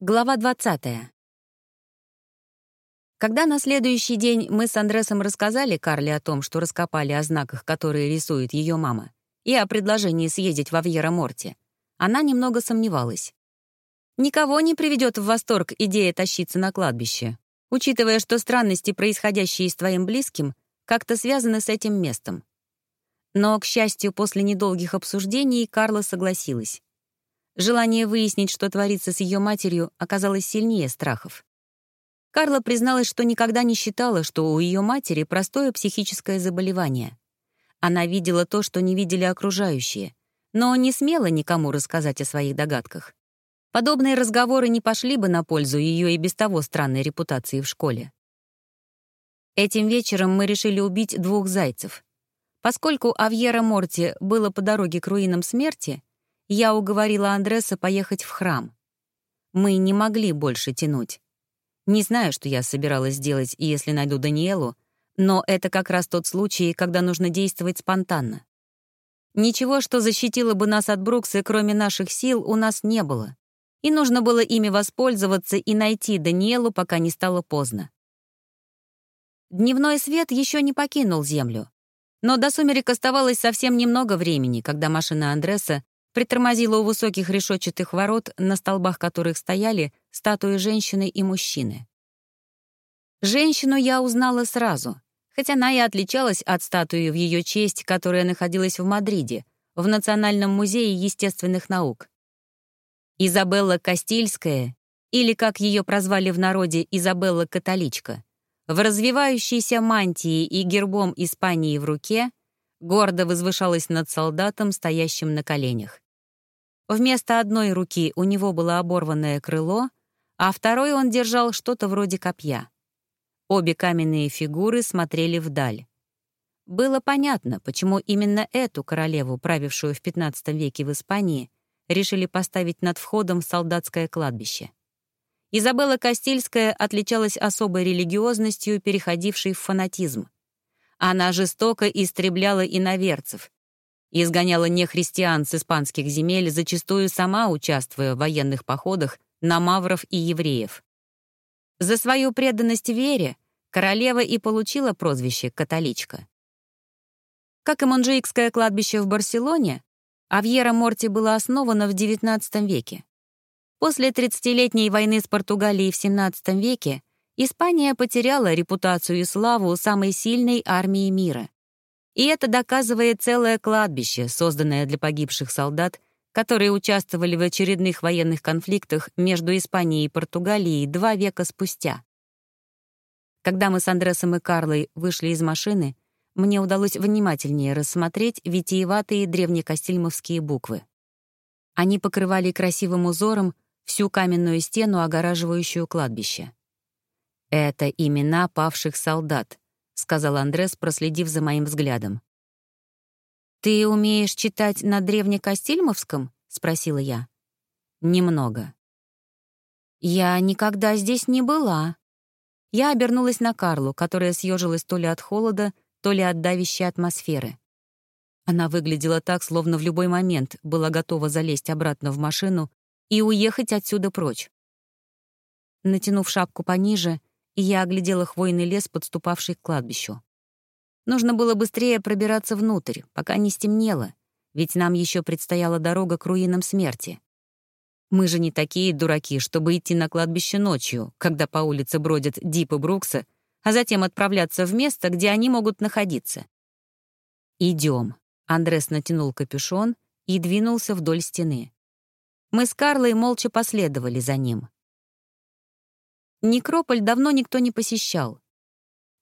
Глава 20. Когда на следующий день мы с Андресом рассказали Карле о том, что раскопали о знаках, которые рисует ее мама, и о предложении съездить во Вьера Морти, она немного сомневалась. Никого не приведет в восторг идея тащиться на кладбище, учитывая, что странности, происходящие с твоим близким, как-то связаны с этим местом. Но, к счастью, после недолгих обсуждений Карла согласилась. Желание выяснить, что творится с ее матерью, оказалось сильнее страхов. Карла призналась, что никогда не считала, что у ее матери простое психическое заболевание. Она видела то, что не видели окружающие, но не смела никому рассказать о своих догадках. Подобные разговоры не пошли бы на пользу ее и без того странной репутации в школе. Этим вечером мы решили убить двух зайцев. Поскольку Авьера Морти было по дороге к руинам смерти, я уговорила Андреса поехать в храм. Мы не могли больше тянуть. Не знаю, что я собиралась сделать, если найду Даниэлу, но это как раз тот случай, когда нужно действовать спонтанно. Ничего, что защитило бы нас от Брукса, кроме наших сил, у нас не было. И нужно было ими воспользоваться и найти Даниэлу, пока не стало поздно. Дневной свет еще не покинул Землю. Но до сумерек оставалось совсем немного времени, когда машина Андреса притормозила у высоких решетчатых ворот, на столбах которых стояли статуи женщины и мужчины. Женщину я узнала сразу, хотя она и отличалась от статуи в ее честь, которая находилась в Мадриде, в Национальном музее естественных наук. Изабелла Кастильская, или, как ее прозвали в народе, Изабелла Католичка, в развивающейся мантии и гербом Испании в руке гордо возвышалась над солдатом, стоящим на коленях. Вместо одной руки у него было оборванное крыло, а второй он держал что-то вроде копья. Обе каменные фигуры смотрели вдаль. Было понятно, почему именно эту королеву, правившую в XV веке в Испании, решили поставить над входом в солдатское кладбище. Изабелла Кастильская отличалась особой религиозностью, переходившей в фанатизм. Она жестоко истребляла иноверцев, изгоняла нехристиан с испанских земель, зачастую сама участвуя в военных походах на мавров и евреев. За свою преданность вере королева и получила прозвище «католичка». Как и Монжуикское кладбище в Барселоне, Авьера Морти было основано в XIX веке. После 30-летней войны с Португалией в XVII веке Испания потеряла репутацию и славу самой сильной армии мира. И это доказывает целое кладбище, созданное для погибших солдат, которые участвовали в очередных военных конфликтах между Испанией и Португалией два века спустя. Когда мы с Андресом и Карлой вышли из машины, мне удалось внимательнее рассмотреть витиеватые древнекостильмовские буквы. Они покрывали красивым узором всю каменную стену, огораживающую кладбище. Это имена павших солдат, — сказал Андрес, проследив за моим взглядом. «Ты умеешь читать на древнекостильмовском?» — спросила я. «Немного». «Я никогда здесь не была». Я обернулась на Карлу, которая съежилась то ли от холода, то ли от давящей атмосферы. Она выглядела так, словно в любой момент была готова залезть обратно в машину и уехать отсюда прочь. Натянув шапку пониже, и я оглядела хвойный лес, подступавший к кладбищу. Нужно было быстрее пробираться внутрь, пока не стемнело, ведь нам еще предстояла дорога к руинам смерти. Мы же не такие дураки, чтобы идти на кладбище ночью, когда по улице бродят Дип и Брукса, а затем отправляться в место, где они могут находиться. Идем. Андрес натянул капюшон и двинулся вдоль стены. Мы с Карлой молча последовали за ним. Некрополь давно никто не посещал.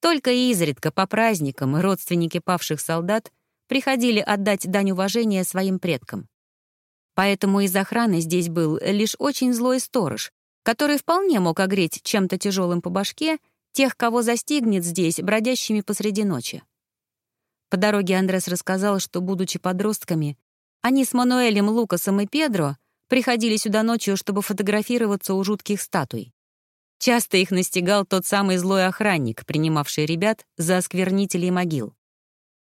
Только изредка по праздникам родственники павших солдат приходили отдать дань уважения своим предкам. Поэтому из охраны здесь был лишь очень злой сторож, который вполне мог огреть чем-то тяжелым по башке тех, кого застигнет здесь, бродящими посреди ночи. По дороге Андрес рассказал, что, будучи подростками, они с Мануэлем, Лукасом и Педро приходили сюда ночью, чтобы фотографироваться у жутких статуй. Часто их настигал тот самый злой охранник, принимавший ребят за осквернителей могил.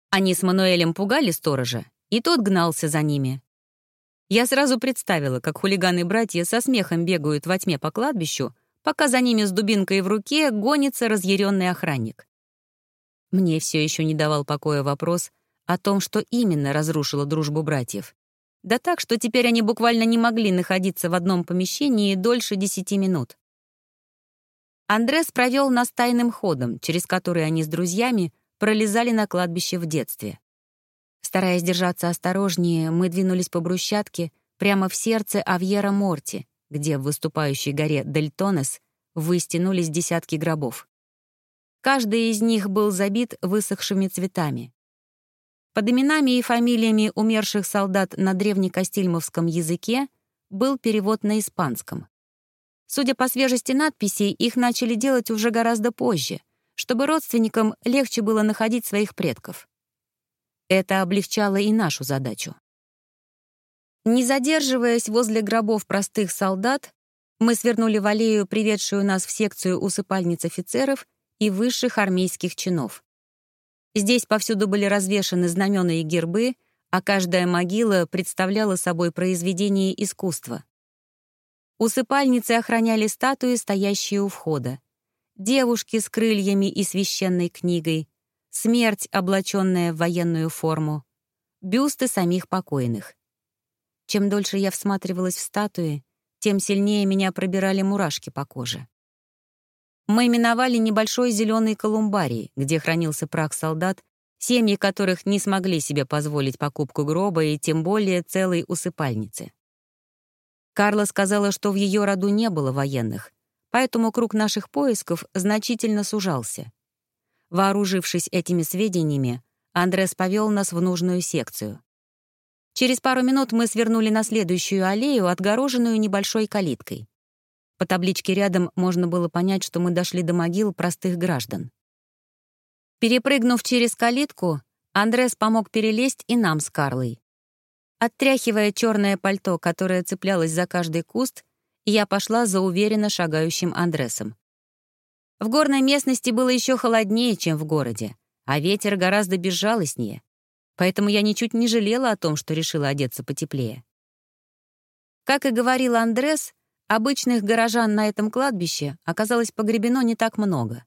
Они с Мануэлем пугали сторожа, и тот гнался за ними. Я сразу представила, как хулиганы-братья со смехом бегают во тьме по кладбищу, пока за ними с дубинкой в руке гонится разъяренный охранник. Мне все еще не давал покоя вопрос о том, что именно разрушило дружбу братьев. Да так, что теперь они буквально не могли находиться в одном помещении дольше десяти минут. Андрес провел нас тайным ходом, через который они с друзьями пролезали на кладбище в детстве. Стараясь держаться осторожнее, мы двинулись по брусчатке прямо в сердце Авьера Морти, где в выступающей горе Дельтонес выстянулись десятки гробов. Каждый из них был забит высохшими цветами. Под именами и фамилиями умерших солдат на древнекостильмовском языке был перевод на испанском. Судя по свежести надписей, их начали делать уже гораздо позже, чтобы родственникам легче было находить своих предков. Это облегчало и нашу задачу. Не задерживаясь возле гробов простых солдат, мы свернули в аллею, приведшую нас в секцию усыпальниц офицеров и высших армейских чинов. Здесь повсюду были развешаны знамена и гербы, а каждая могила представляла собой произведение искусства. Усыпальницы охраняли статуи, стоящие у входа. Девушки с крыльями и священной книгой, смерть, облаченная в военную форму, бюсты самих покойных. Чем дольше я всматривалась в статуи, тем сильнее меня пробирали мурашки по коже. Мы миновали небольшой зеленый колумбарий, где хранился прах солдат, семьи которых не смогли себе позволить покупку гроба и тем более целой усыпальницы. Карла сказала, что в ее роду не было военных, поэтому круг наших поисков значительно сужался. Вооружившись этими сведениями, Андрес повел нас в нужную секцию. Через пару минут мы свернули на следующую аллею, отгороженную небольшой калиткой. По табличке рядом можно было понять, что мы дошли до могил простых граждан. Перепрыгнув через калитку, Андрес помог перелезть и нам с Карлой. Оттряхивая черное пальто, которое цеплялось за каждый куст, я пошла за уверенно шагающим Андресом. В горной местности было еще холоднее, чем в городе, а ветер гораздо безжалостнее, поэтому я ничуть не жалела о том, что решила одеться потеплее. Как и говорил Андрес, обычных горожан на этом кладбище оказалось погребено не так много.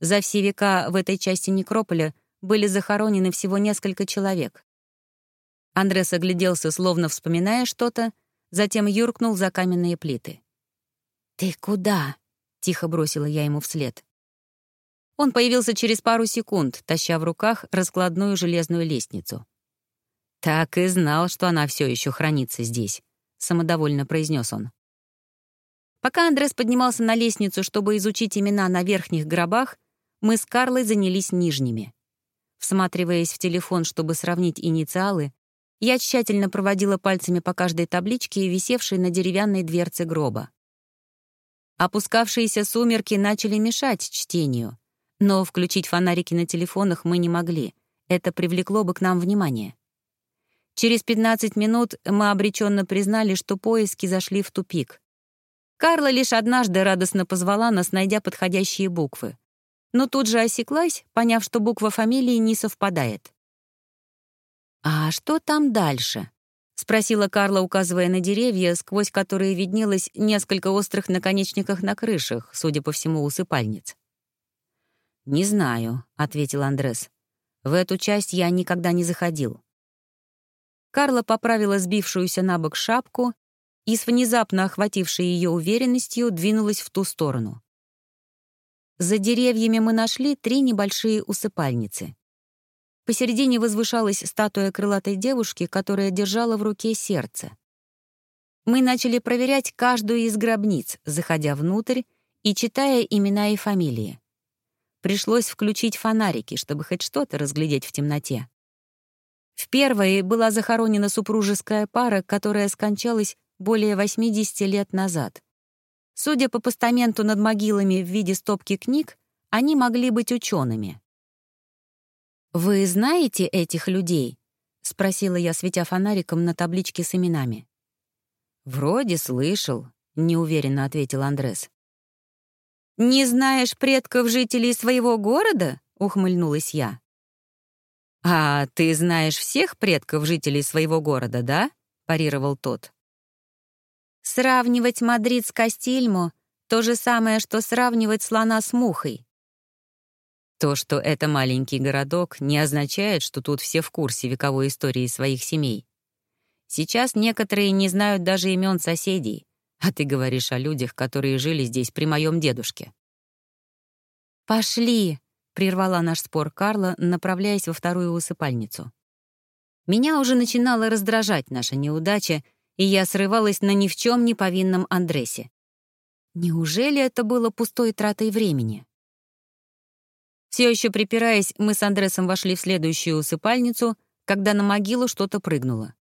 За все века в этой части некрополя были захоронены всего несколько человек. Андрес огляделся, словно вспоминая что-то, затем юркнул за каменные плиты. «Ты куда?» — тихо бросила я ему вслед. Он появился через пару секунд, таща в руках раскладную железную лестницу. «Так и знал, что она все еще хранится здесь», — самодовольно произнес он. Пока Андрес поднимался на лестницу, чтобы изучить имена на верхних гробах, мы с Карлой занялись нижними. Всматриваясь в телефон, чтобы сравнить инициалы, я тщательно проводила пальцами по каждой табличке, висевшей на деревянной дверце гроба. Опускавшиеся сумерки начали мешать чтению, но включить фонарики на телефонах мы не могли. Это привлекло бы к нам внимание. Через 15 минут мы обреченно признали, что поиски зашли в тупик. Карла лишь однажды радостно позвала нас, найдя подходящие буквы. Но тут же осеклась, поняв, что буква фамилии не совпадает. «А что там дальше?» — спросила Карла, указывая на деревья, сквозь которые виднелось несколько острых наконечников на крышах, судя по всему, усыпальниц. «Не знаю», — ответил Андрес. «В эту часть я никогда не заходил». Карла поправила сбившуюся на бок шапку и с внезапно охватившей ее уверенностью двинулась в ту сторону. За деревьями мы нашли три небольшие усыпальницы. Посередине возвышалась статуя крылатой девушки, которая держала в руке сердце. Мы начали проверять каждую из гробниц, заходя внутрь и читая имена и фамилии. Пришлось включить фонарики, чтобы хоть что-то разглядеть в темноте. В первой была захоронена супружеская пара, которая скончалась более 80 лет назад. Судя по постаменту над могилами в виде стопки книг, они могли быть учеными. «Вы знаете этих людей?» — спросила я, светя фонариком на табличке с именами. «Вроде слышал», — неуверенно ответил Андрес. «Не знаешь предков жителей своего города?» — ухмыльнулась я. «А ты знаешь всех предков жителей своего города, да?» — парировал тот. «Сравнивать Мадрид с Кастильмо — то же самое, что сравнивать слона с мухой». То, что это маленький городок, не означает, что тут все в курсе вековой истории своих семей. Сейчас некоторые не знают даже имен соседей, а ты говоришь о людях, которые жили здесь при моем дедушке. «Пошли!» — прервала наш спор Карла, направляясь во вторую усыпальницу. Меня уже начинала раздражать наша неудача, и я срывалась на ни в чем не повинном Андресе. Неужели это было пустой тратой времени? Все еще припираясь, мы с Андресом вошли в следующую усыпальницу, когда на могилу что-то прыгнуло.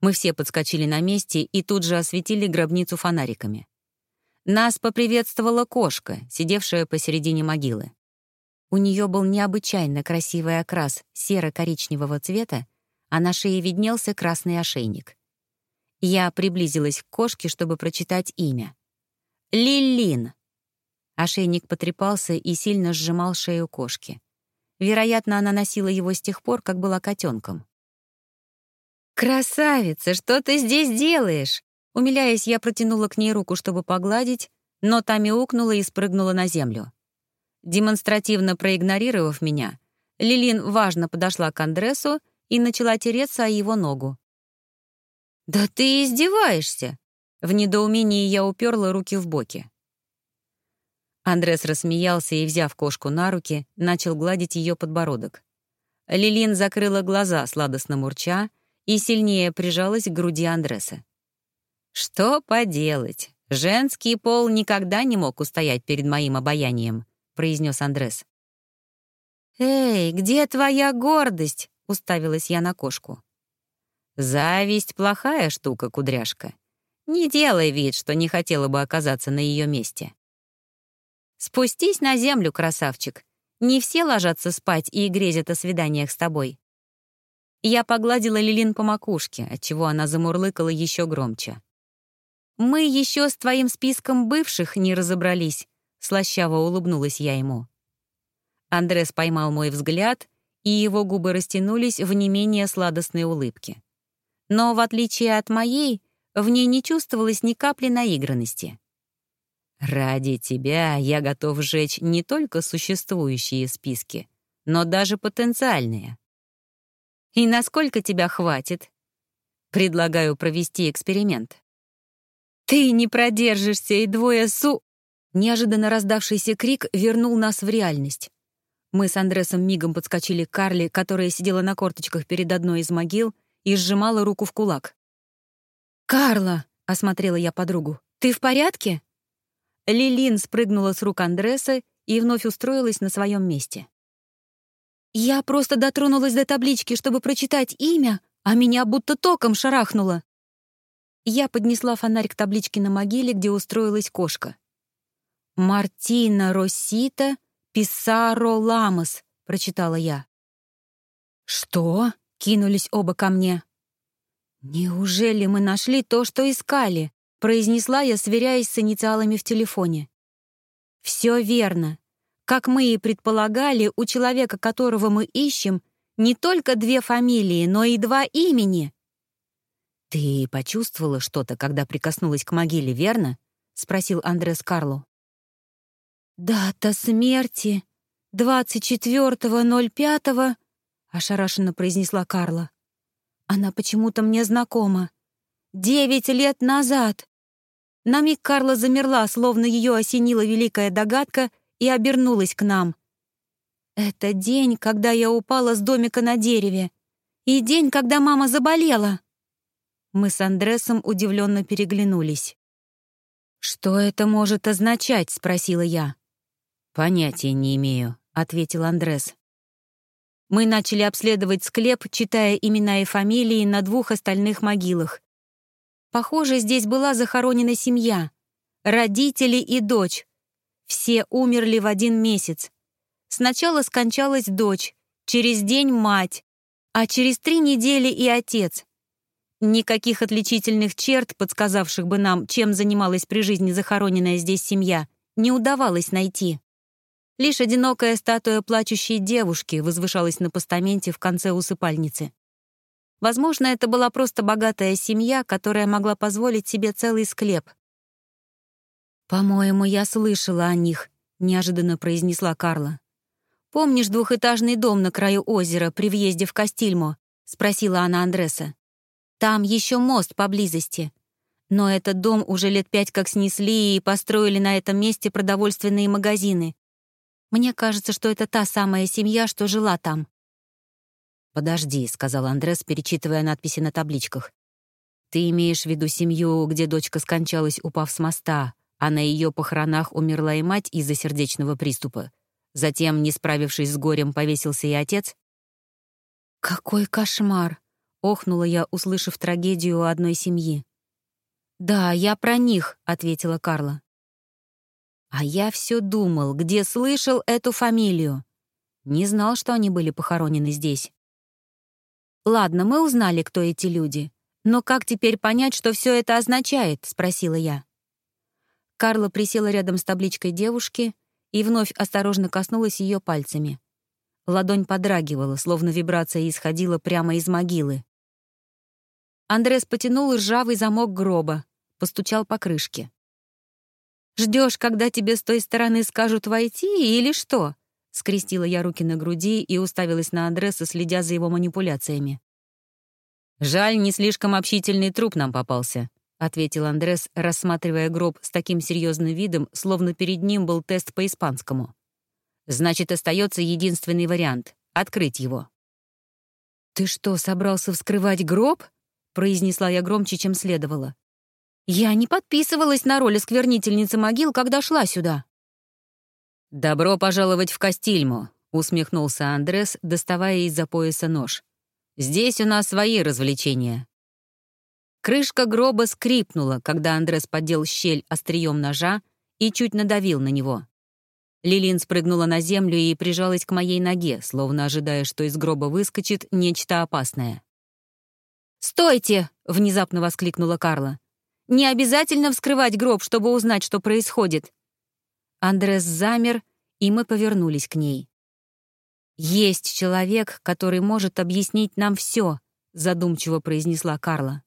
Мы все подскочили на месте и тут же осветили гробницу фонариками. Нас поприветствовала кошка, сидевшая посередине могилы. У нее был необычайно красивый окрас серо-коричневого цвета, а на шее виднелся красный ошейник. Я приблизилась к кошке, чтобы прочитать имя. Лилин. Ошейник потрепался и сильно сжимал шею кошки. Вероятно, она носила его с тех пор, как была котенком. «Красавица, что ты здесь делаешь?» Умиляясь, я протянула к ней руку, чтобы погладить, но та мяукнула и спрыгнула на землю. Демонстративно проигнорировав меня, Лилин важно подошла к Андресу и начала тереться о его ногу. «Да ты издеваешься!» В недоумении я уперла руки в боки. Андрес рассмеялся и, взяв кошку на руки, начал гладить ее подбородок. Лилин закрыла глаза, сладостно мурча, и сильнее прижалась к груди Андреса. «Что поделать? Женский пол никогда не мог устоять перед моим обаянием», — произнес Андрес. «Эй, где твоя гордость?» — уставилась я на кошку. «Зависть — плохая штука, кудряшка. Не делай вид, что не хотела бы оказаться на ее месте». «Спустись на землю, красавчик. Не все ложатся спать и грезят о свиданиях с тобой. Я погладила Лилин по макушке, отчего она замурлыкала еще громче. «Мы еще с твоим списком бывших не разобрались», — слащаво улыбнулась я ему. Андрес поймал мой взгляд, и его губы растянулись в не менее сладостной улыбке. Но, в отличие от моей, в ней не чувствовалось ни капли наигранности. «Ради тебя я готов сжечь не только существующие списки, но даже потенциальные», и насколько тебя хватит? Предлагаю провести эксперимент. Ты не продержишься, и двое су... Неожиданно раздавшийся крик вернул нас в реальность. Мы с Андресом мигом подскочили к Карли, которая сидела на корточках перед одной из могил и сжимала руку в кулак. «Карла!» — осмотрела я подругу. «Ты в порядке?» Лилин спрыгнула с рук Андреса и вновь устроилась на своем месте. Я просто дотронулась до таблички, чтобы прочитать имя, а меня будто током шарахнуло. Я поднесла фонарь к табличке на могиле, где устроилась кошка. «Мартина Росита Писаро Ламос», — прочитала я. «Что?» — кинулись оба ко мне. «Неужели мы нашли то, что искали?» — произнесла я, сверяясь с инициалами в телефоне. «Все верно. Как мы и предполагали, у человека, которого мы ищем, не только две фамилии, но и два имени. «Ты почувствовала что-то, когда прикоснулась к могиле, верно?» — спросил Андрес Карло. «Дата смерти. 24.05», — ошарашенно произнесла Карла. «Она почему-то мне знакома. Девять лет назад». На миг Карла замерла, словно ее осенила великая догадка, и обернулась к нам. «Это день, когда я упала с домика на дереве, и день, когда мама заболела». Мы с Андресом удивленно переглянулись. «Что это может означать?» — спросила я. «Понятия не имею», — ответил Андрес. Мы начали обследовать склеп, читая имена и фамилии на двух остальных могилах. Похоже, здесь была захоронена семья. Родители и дочь, все умерли в один месяц. Сначала скончалась дочь, через день мать, а через три недели и отец. Никаких отличительных черт, подсказавших бы нам, чем занималась при жизни захороненная здесь семья, не удавалось найти. Лишь одинокая статуя плачущей девушки возвышалась на постаменте в конце усыпальницы. Возможно, это была просто богатая семья, которая могла позволить себе целый склеп. «По-моему, я слышала о них», — неожиданно произнесла Карла. «Помнишь двухэтажный дом на краю озера при въезде в Кастильмо?» — спросила она Андреса. «Там еще мост поблизости. Но этот дом уже лет пять как снесли и построили на этом месте продовольственные магазины. Мне кажется, что это та самая семья, что жила там». «Подожди», — сказал Андрес, перечитывая надписи на табличках. «Ты имеешь в виду семью, где дочка скончалась, упав с моста, а на ее похоронах умерла и мать из-за сердечного приступа? Затем, не справившись с горем, повесился и отец?» «Какой кошмар!» — охнула я, услышав трагедию одной семьи. «Да, я про них», — ответила Карла. А я все думал, где слышал эту фамилию. Не знал, что они были похоронены здесь. «Ладно, мы узнали, кто эти люди. Но как теперь понять, что все это означает?» — спросила я. Карла присела рядом с табличкой девушки и вновь осторожно коснулась ее пальцами. Ладонь подрагивала, словно вибрация исходила прямо из могилы. Андрес потянул ржавый замок гроба, постучал по крышке. Ждешь, когда тебе с той стороны скажут войти, или что?» Скрестила я руки на груди и уставилась на Андреса, следя за его манипуляциями. «Жаль, не слишком общительный труп нам попался», — ответил Андрес, рассматривая гроб с таким серьезным видом, словно перед ним был тест по испанскому. «Значит, остается единственный вариант — открыть его». «Ты что, собрался вскрывать гроб?» — произнесла я громче, чем следовало. Я не подписывалась на роль осквернительницы могил, когда шла сюда. «Добро пожаловать в Кастильму», — усмехнулся Андрес, доставая из-за пояса нож. «Здесь у нас свои развлечения». Крышка гроба скрипнула, когда Андрес поддел щель острием ножа и чуть надавил на него. Лилин спрыгнула на землю и прижалась к моей ноге, словно ожидая, что из гроба выскочит нечто опасное. «Стойте!» — внезапно воскликнула Карла. Не обязательно вскрывать гроб, чтобы узнать, что происходит». Андрес замер, и мы повернулись к ней. «Есть человек, который может объяснить нам все», — задумчиво произнесла Карла.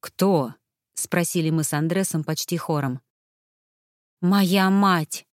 «Кто?» — спросили мы с Андресом почти хором. «Моя мать!»